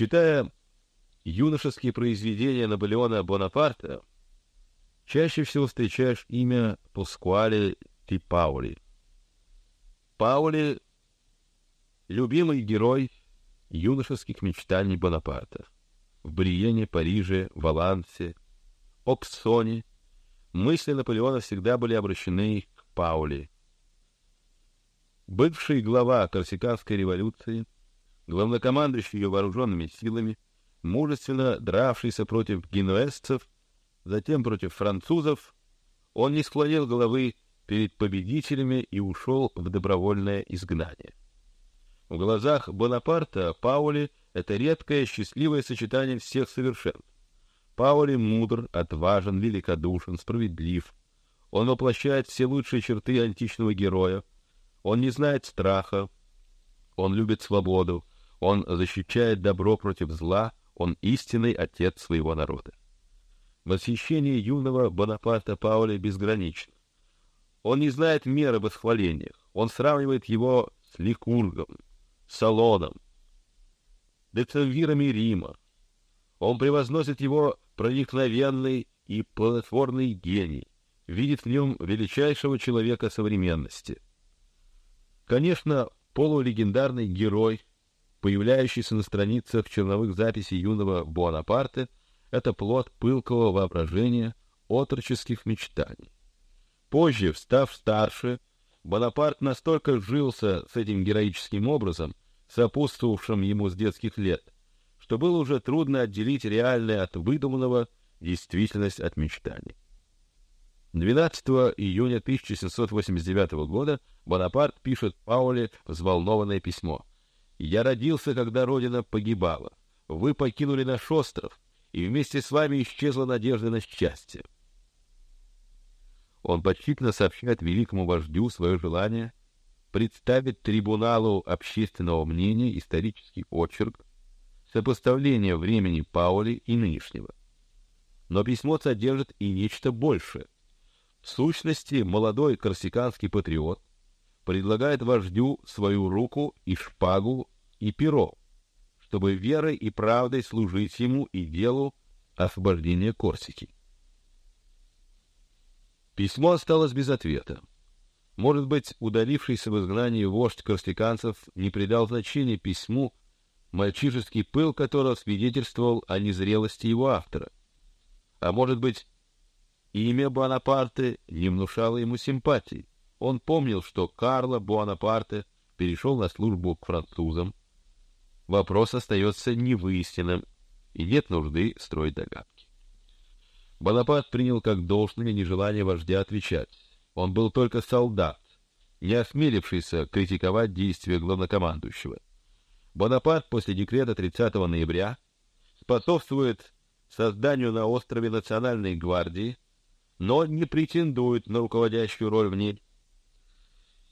Читая юношеские произведения Наполеона Бонапарта, чаще всего встречаешь имя Пускуале Ти Паули. Паули — любимый герой юношеских мечтаний Бонапарта. В Бриене, Париже, Валансе, Оксоне мысли Наполеона всегда были обращены к Паули. Бывший глава Корсиканской революции, главнокомандующий ее вооруженными силами, мужественно дравшийся против генуэзцев, затем против французов, он не склонил головы перед победителями и ушел в добровольное изгнание. В глазах Бонапарта Паули это редкое счастливое сочетание всех совершенств. Паули мудр, отважен, великодушен, справедлив. Он воплощает все лучшие черты античного героя. Он не знает страха. Он любит свободу. Он защищает добро против зла. Он истинный отец своего народа. Восхищение юного Бонапарта Паули безгранично. Он не знает меры в восхвалениях. Он сравнивает его с Ликургом, Салоном, децимвирами Рима. Он превозносит его проникновенный и плодотворный гений, видит в нем величайшего человека современности. Конечно, полулегендарный герой, появляющийся на страницах черновых записей юного Буанапарте, это плод пылкого воображения, отроческих мечтаний. Позже, став старше, Бонапарт настолько сжился с этим героическим образом, сопутствовавшим ему с детских лет, что было уже трудно отделить реальное от выдуманного, действительность от мечтаний. 12 июня 1789 года Бонапарт пишет Пауле взволнованное письмо. «Я родился, когда Родина погибала. Вы покинули наш остров, и вместе с вами исчезла надежда на счастье. Он почтительно сообщает великому вождю свое желание представить трибуналу общественного мнения исторический очерк сопоставления времени Паули и нынешнего. Но письмо содержит и нечто большее. В сущности, молодой корсиканский патриот предлагает вождю свою руку и шпагу и перо, чтобы верой и правдой служить ему и делу освобождения Корсики. Письмо осталось без ответа. Может быть, удалившийся в изгнании вождь корсиканцев не придал значения письму, мальчишеский пыл которого свидетельствовал о незрелости его автора. А может быть, имя Буанапарте не внушало ему симпатии. Он помнил, что Карло Буанапарте перешел на службу к французам. Вопрос остается невыясненным, и нет нужды строить догадки. Бонапарт принял как должное нежелание вождя отвечать. Он был только солдат, не осмелившийся критиковать действия главнокомандующего. Бонапарт после декрета 30 ноября способствует созданию на острове национальной гвардии, но не претендует на руководящую роль в ней.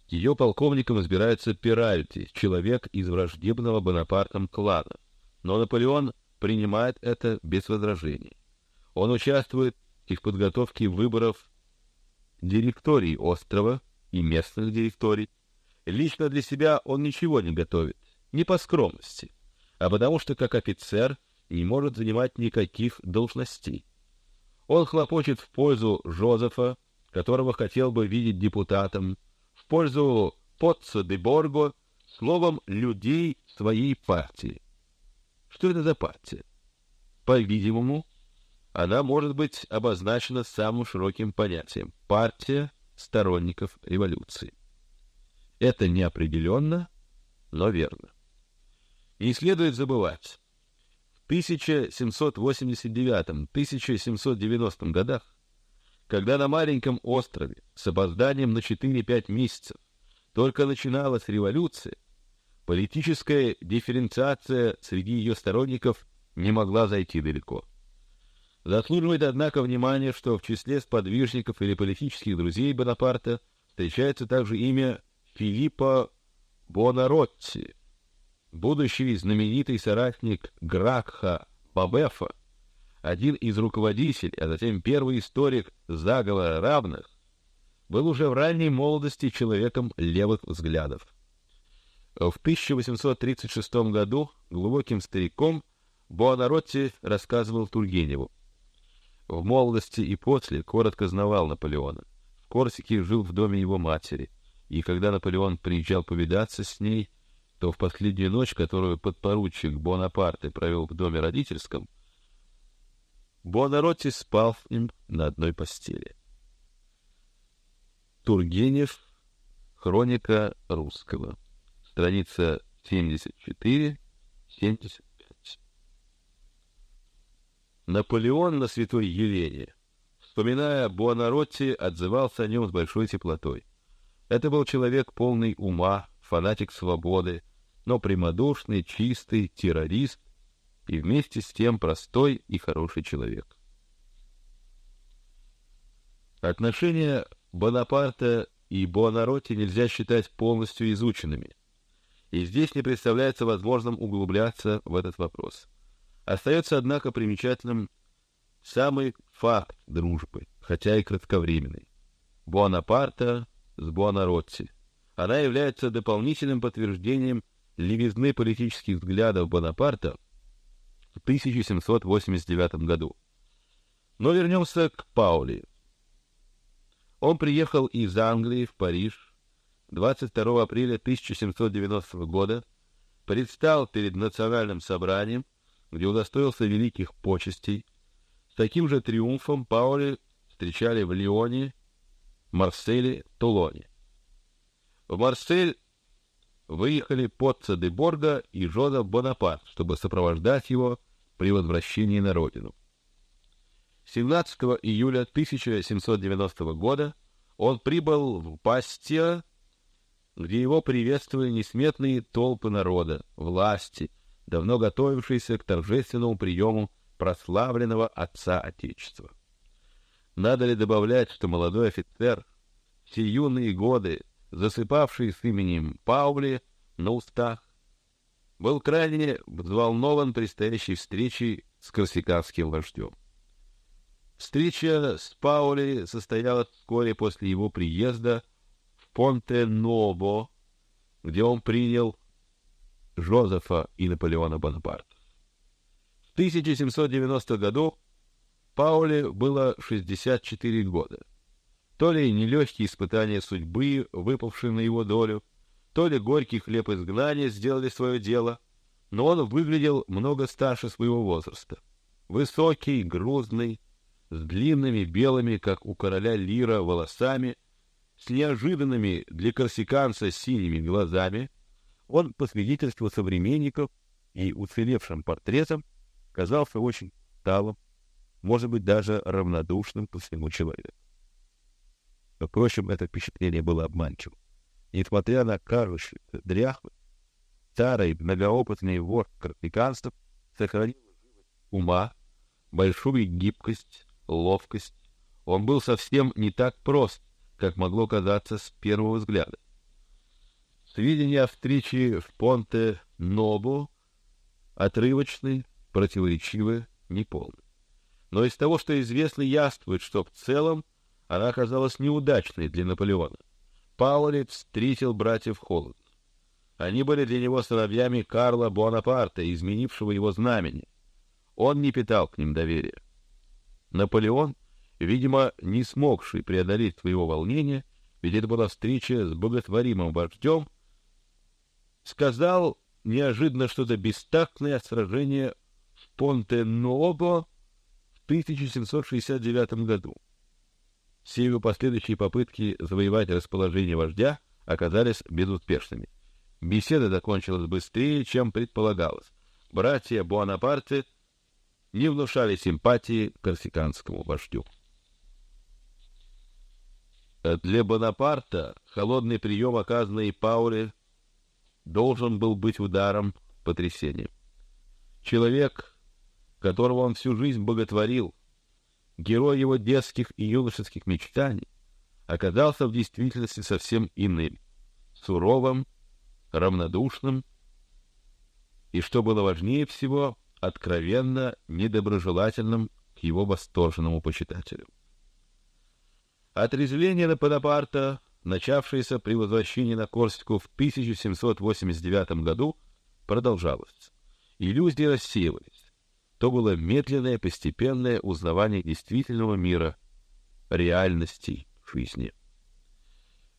Ее полковником избирается Пиральти, человек из враждебного Бонапартом клана, но Наполеон принимает это без возражений. Он участвует и в подготовке выборов директорий острова и местных директорий. Лично для себя он ничего не готовит, не по скромности, а потому что как офицер не может занимать никаких должностей. Он хлопочет в пользу Жозефа, которого хотел бы видеть депутатом, пользу Потца де Борго, словом, людей своей партии. Что это за партия? По-видимому, она может быть обозначена самым широким понятием — партия сторонников революции. Это неопределенно, но верно. Не следует забывать, в 1789-1790 годах, когда на маленьком острове с опозданием на 4-5 месяцев. Только начиналась революция, политическая дифференциация среди ее сторонников не могла зайти далеко. Заслуживает, однако, внимания, что в числе сподвижников или политических друзей Бонапарта встречается также имя Филиппа Бонаротти, будущий знаменитый соратник Гракха Бабефа, один из руководителей, а затем первый историк заговора равных, был уже в ранней молодости человеком левых взглядов. В 1836 году глубоким стариком Буонаротти рассказывал Тургеневу. В молодости и после коротко знавал Наполеона. В Корсике жил в доме его матери, и когда Наполеон приезжал повидаться с ней, то в последнюю ночь, которую подпоручик Бонапарте провел в доме родительском, Буонаротти спал с ним на одной постели. Тургенев. Хроника русского. Страница 74-75. Наполеон на святой Елене, вспоминая Буонаротти, отзывался о нем с большой теплотой. Это был человек полный ума, фанатик свободы, но прямодушный, чистый, террорист и вместе с тем простой и хороший человек. Отношения Бонапарта и Буонаротти нельзя считать полностью изученными, и здесь не представляется возможным углубляться в этот вопрос. Остается, однако, примечательным самый факт дружбы, хотя и кратковременный. Буонапарта с Буонаротти. Она является дополнительным подтверждением левизны политических взглядов Бонапарта в 1789 году. Но вернемся к Паули. Он приехал из Англии в Париж 22 апреля 1790 года, предстал перед национальным собранием, где удостоился великих почестей. С таким же триумфом Паули встречали в Лионе, Марселе, Тулоне. В Марсель выехали Потца де Борга и Жозеф Бонапарт, чтобы сопровождать его при возвращении на родину. 17 июля 1790 года он прибыл в Пастия, где его приветствовали несметные толпы народа, власти, давно готовившиеся к торжественному приему прославленного отца Отечества. Надо ли добавлять, что молодой офицер, все юные годы, засыпавший с именем Паули на устах, был крайне взволнован предстоящей встречей с корсиканским вождем. Встреча с Паули состоялась вскоре после его приезда в Понте-Ново, где он принял Жозефа и Наполеона Бонапарта. В 1790 году Паули было 64 года. То ли нелегкие испытания судьбы, выпавшие на его долю, то ли горький хлеб изгнания сделали свое дело, но он выглядел много старше своего возраста. Высокий, грузный, с длинными белыми, как у короля Лира, волосами, с неожиданными для корсиканца синими глазами, он, по свидетельству современников и уцелевшим портретам, казался очень талым, может быть, даже равнодушным ко всему человеку. Впрочем, это впечатление было обманчивым. Несмотря на кажущийся дряхлый, старый многоопытный вор корсиканцев сохранил ума, большую гибкость, ловкость. Он был совсем не так прост, как могло казаться с первого взгляда. Сведения о в Понте-Нобо отрывочны, противоречивы, неполны. Но из того, что известно, яствует, что в целом она оказалась неудачной для Наполеона. Паули встретил братьев холодно. Они были для него сыновьями Карла Буонапарта, изменившего его знамени. Он не питал к ним доверия. Наполеон, видимо, не смогший преодолеть своего волнения, ведь это была встреча с боготворимым вождем, сказал неожиданно что-то бестактное о сражении в Понте-Нобо в 1769 году. Все его последующие попытки завоевать расположение вождя оказались безуспешными. Беседа закончилась быстрее, чем предполагалось. Братья Буанапарте не внушали симпатии корсиканскому вождю. Для Бонапарта холодный прием, оказанный Пауле, должен был быть ударом, потрясением. Человек, которого он всю жизнь боготворил, герой его детских и юношеских мечтаний, оказался в действительности совсем иным, суровым, равнодушным и, что было важнее всего, откровенно недоброжелательным к его восторженному почитателю. Отрезвление на Бонапарта, начавшееся при возвращении на Корсику в 1789 году, продолжалось. Иллюзии рассеивались. то было медленное, постепенное узнавание действительного мира, реальностей жизни.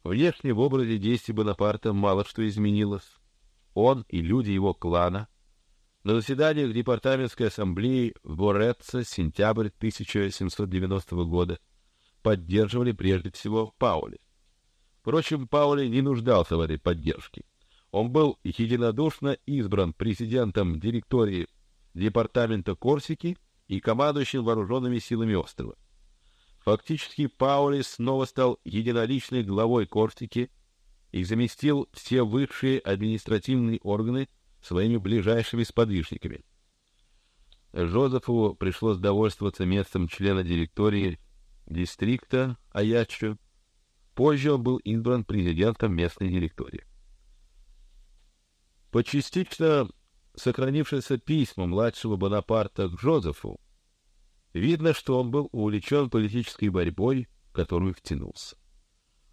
Внешне в образе действий Бонапарта мало что изменилось. Он и люди его клана на заседаниях департаментской ассамблеи в Бореццо, сентябрь 1790 года, поддерживали прежде всего Паули. Впрочем, Паули не нуждался в этой поддержке. Он был единодушно избран президентом директории департамента Корсики и командующим вооруженными силами острова. Фактически Паули снова стал единоличной главой Корсики и заместил все высшие административные органы своими ближайшими сподвижниками. Жозефу пришлось довольствоваться местом члена директории дистрикта Аячо. Позже он был избран президентом местной директории. По частично сохранившимся письму младшего Бонапарта к Жозефу, видно, что он был увлечен политической борьбой, в которую втянулся.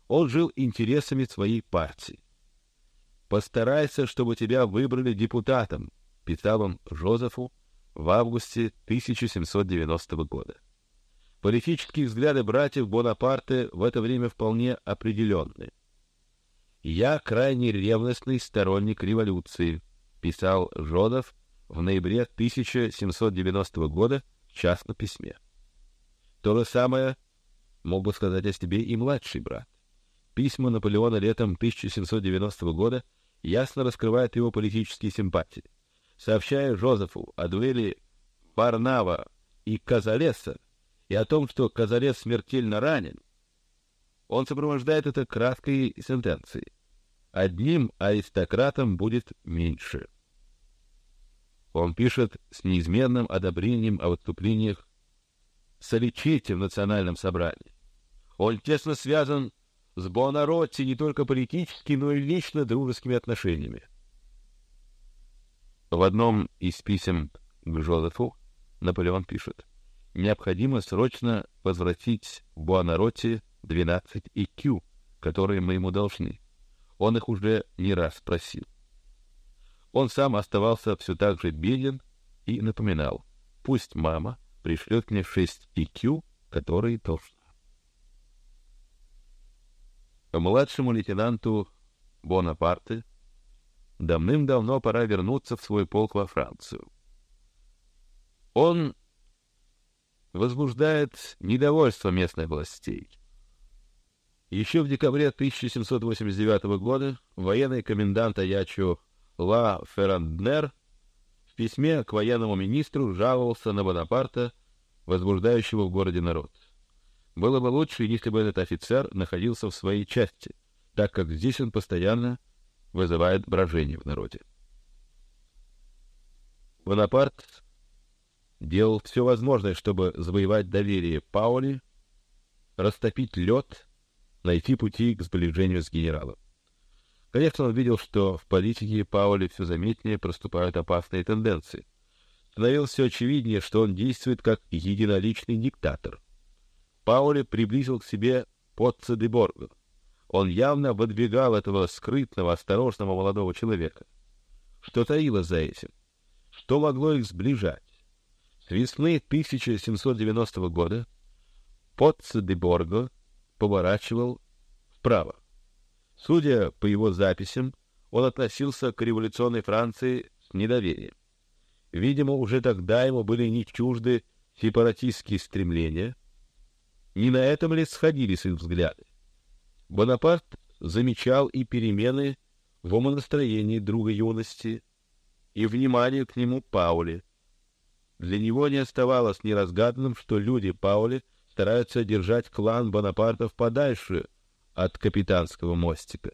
Он жил интересами своей партии. Постарайся, чтобы тебя выбрали депутатом, писал он Жозефу в августе 1790 года. Политические взгляды братьев Бонапарте в это время вполне определенны. Я крайне ревностный сторонник революции, писал Жозеф в ноябре 1790 года в частном письме. То же самое мог бы сказать о себе и младший брат. Письма Наполеона летом 1790 года ясно раскрывают его политические симпатии. Сообщая Жозефу о дуэли Барнава и Казалеса и о том, что Казалес смертельно ранен, он сопровождает это краткой сентенцией: одним аристократом будет меньше. Он пишет с неизменным одобрением о выступлениях Соличете в национальном собрании. Он тесно связан с Буонаротти не только политически, но и лично дружескими отношениями. В одном из писем к Жозефу Наполеон пишет: необходимо срочно возвратить Буонаротти 12 икю, которые мы ему должны. Он их уже не раз просил. Он сам оставался все так же беден и напоминал: пусть мама пришлет мне шесть икю, которые должны. Младшему лейтенанту Бонапарте давным-давно пора вернуться в свой полк во Францию. Он возбуждает недовольство местных властей. Еще в декабре 1789 года военный комендант Аячо Ла Ферранднер в письме к военному министру жаловался на Бонапарта, возбуждающего в городе народ. Было бы лучше, если бы этот офицер находился в своей части, так как здесь он постоянно вызывает брожение в народе. Бонапарт делал все возможное, чтобы завоевать доверие Паули, растопить лед, найти пути к сближению с генералом. Конечно, он видел, что в политике Паули все заметнее проступают опасные тенденции. Становилось все очевиднее, что он действует как единоличный диктатор. Паули приблизил к себе Потца де Борго. Он явно выдвигал этого скрытного, осторожного молодого человека. Что таилось за этим? Что могло их сближать? С весны 1790 года Потце де Борго поворачивал вправо. Судя по его записям, он относился к революционной Франции с недоверием. Видимо, уже тогда ему были не чужды сепаратистские стремления, не на этом ли сходились их взгляды? Бонапарт замечал и перемены в умонастроении друга юности и внимание к нему Паули. Для него не оставалось неразгаданным, что люди Паули стараются держать клан Бонапартов подальше от капитанского мостика.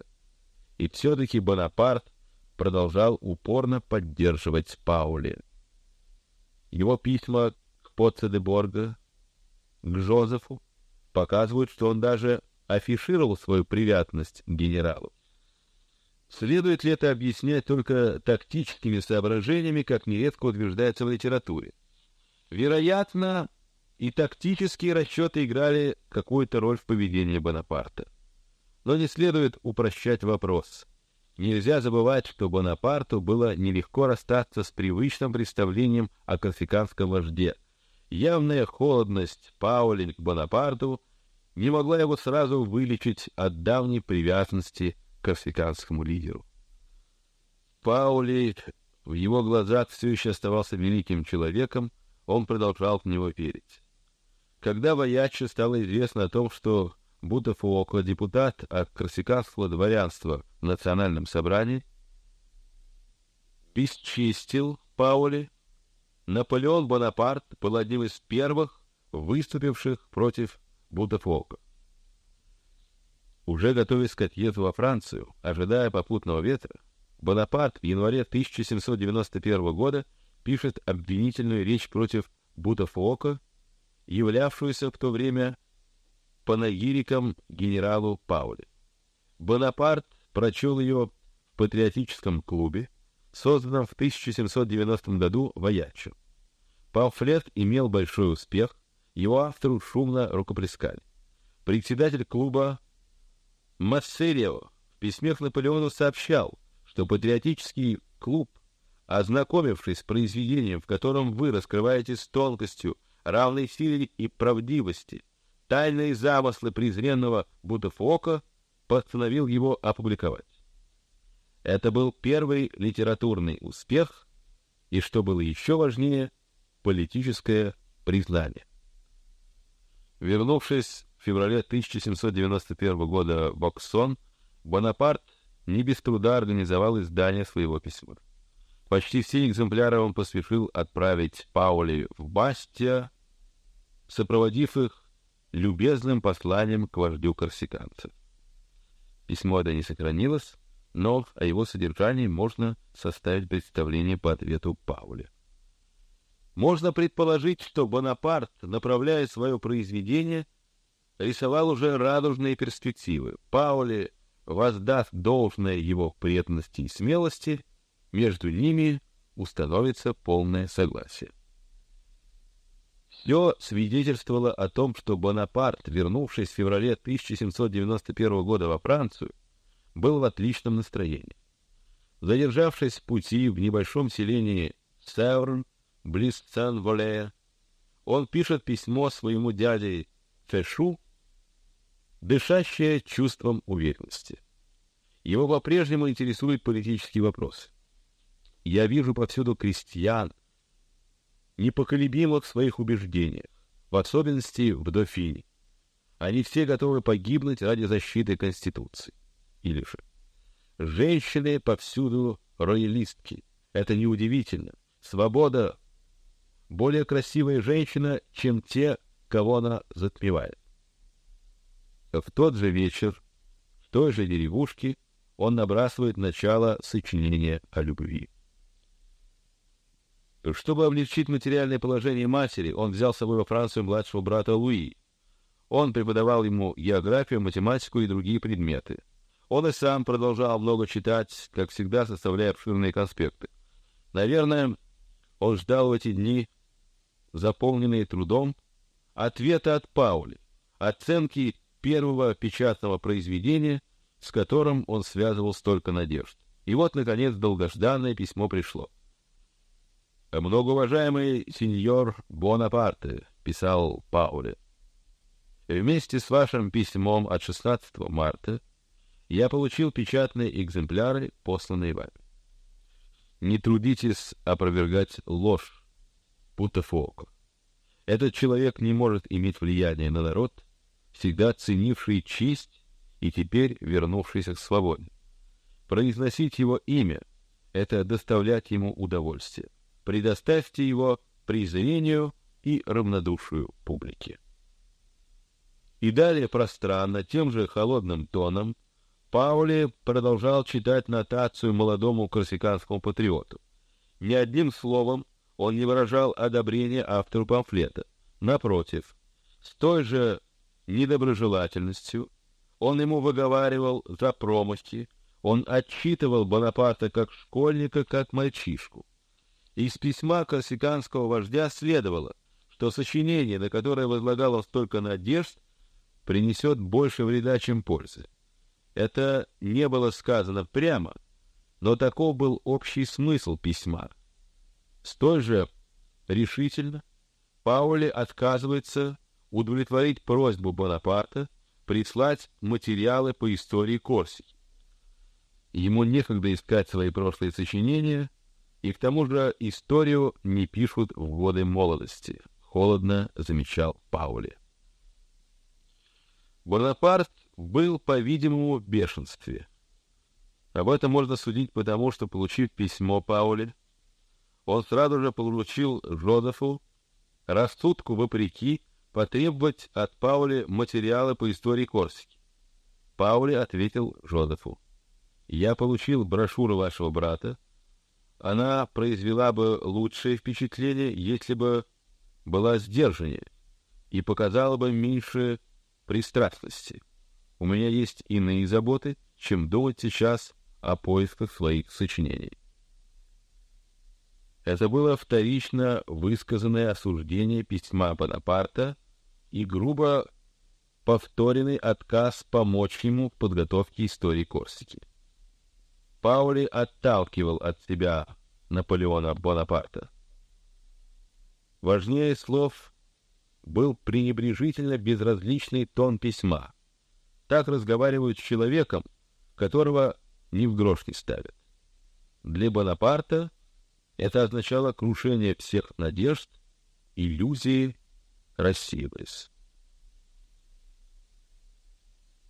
И все-таки Бонапарт продолжал упорно поддерживать Паули. Его письма к Поце де Борго, к Жозефу, показывают, что он даже афишировал свою привязанность к генералу. Следует ли это объяснять только тактическими соображениями, как нередко утверждается в литературе? Вероятно, и тактические расчеты играли какую-то роль в поведении Бонапарта. Но не следует упрощать вопрос. Нельзя забывать, что Бонапарту было нелегко расстаться с привычным представлением о корсиканском вожде. Явная холодность Паули к Бонапарту не могла его сразу вылечить от давней привязанности к корсиканскому лидеру. Паули в его глазах все еще оставался великим человеком, он продолжал в него верить. Когда Ваяче стало известно о том, что Бутафуоко, депутат от корсиканского дворянства в национальном собрании, бесчестил Паули, Наполеон Бонапарт был одним из первых выступивших против Бутафуоко. Уже готовясь к отъезду во Францию, ожидая попутного ветра, Бонапарт в январе 1791 года пишет обвинительную речь против Бутафуоко, являвшуюся в то время панагириком генералу Пауле. Бонапарт прочел ее в патриотическом клубе, созданном в 1790 году в Аячо. Памфлет имел большой успех, его автору шумно рукоплескали. Председатель клуба Массерио в письме к Наполеону сообщал, что патриотический клуб, ознакомившись с произведением, в котором вы раскрываете с тонкостью, равной силе и правдивости тайные замыслы презренного Бутафока, постановил его опубликовать. Это был первый литературный успех и, что было еще важнее, политическое признание. Вернувшись в феврале 1791 года в Оксон, Бонапарт не без труда организовал издание своего письма. Почти все экземпляры он поспешил отправить Паули в Бастия, сопроводив их любезным посланием к вождю корсиканцев. Письмо это не сохранилось, но о его содержании можно составить представление по ответу Пауля. Можно предположить, что Бонапарт, направляя свое произведение, рисовал уже радужные перспективы. Паули воздаст должное его преданности и смелости, между ними установится полное согласие. Все свидетельствовало о том, что Бонапарт, вернувшись в феврале 1791 года во Францию, был в отличном настроении. Задержавшись в пути в небольшом селении Северн, близ Сен-Волея, он пишет письмо своему дяде Фешу, дышащее чувством уверенности. Его по-прежнему интересуют политические вопросы. Я вижу повсюду крестьян, непоколебимых в своих убеждениях, в особенности в Дофине. Они все готовы погибнуть ради защиты Конституции. Или же женщины повсюду роялистки. Это неудивительно. Свобода более красивая женщина, чем те, кого она затмевает. В тот же вечер, в той же деревушке, он набрасывает начало сочинения о любви. Чтобы облегчить материальное положение матери, он взял с собой во Францию младшего брата Луи. Он преподавал ему географию, математику и другие предметы. Он и сам продолжал много читать, как всегда, составляя обширные конспекты. Наверное, он ждал в эти дни, заполненные трудом, ответа от Паули, оценки первого печатного произведения, с которым он связывал столько надежд. И вот, наконец, долгожданное письмо пришло. Многоуважаемый сеньор Бонапарте, писал Пауле, вместе с вашим письмом от 16 марта я получил печатные экземпляры, посланные вами. Не трудитесь опровергать ложь Путафоко. Этот человек не может иметь влияния на народ, всегда ценивший честь и теперь вернувшийся к свободе. Произносить его имя — это доставлять ему удовольствие предоставьте его презрению и равнодушию публики. И далее пространно, тем же холодным тоном, Паули продолжал читать нотацию молодому корсиканскому патриоту. Ни одним словом он не выражал одобрения автору памфлета. Напротив, с той же недоброжелательностью он ему выговаривал за промахи, он отчитывал Бонапарта как школьника, как мальчишку. Из письма корсиканского вождя следовало, что сочинение, на которое возлагал он столько надежд, принесет больше вреда, чем пользы. Это не было сказано прямо, но таков был общий смысл письма. Столь же решительно Паули отказывается удовлетворить просьбу Бонапарта прислать материалы по истории Корсики. Ему некогда искать свои прошлые сочинения, и к тому же историю не пишут в годы молодости, холодно замечал Паули. Бонапарт был, по-видимому, в бешенстве. Об этом можно судить потому, что, получив письмо Паули, он сразу же получил Жозефу рассудку вопреки потребовать от Паули материалы по истории Корсики. Паули ответил Жозефу: "Я получил брошюру вашего брата. Она произвела бы лучшее впечатление, если бы была сдержаннее и показала бы меньше пристрастности. У меня есть иные заботы, чем думать сейчас о поисках своих сочинений. Это было вторично высказанное осуждение письма Бонапарта и грубо повторенный отказ помочь ему в подготовке истории Корсики. Паули отталкивал от себя Наполеона Бонапарта. Важнее слов был пренебрежительно безразличный тон письма. Так разговаривают с человеком, которого ни в грош не ставят. Для Бонапарта это означало крушение всех надежд, иллюзии рассеивались.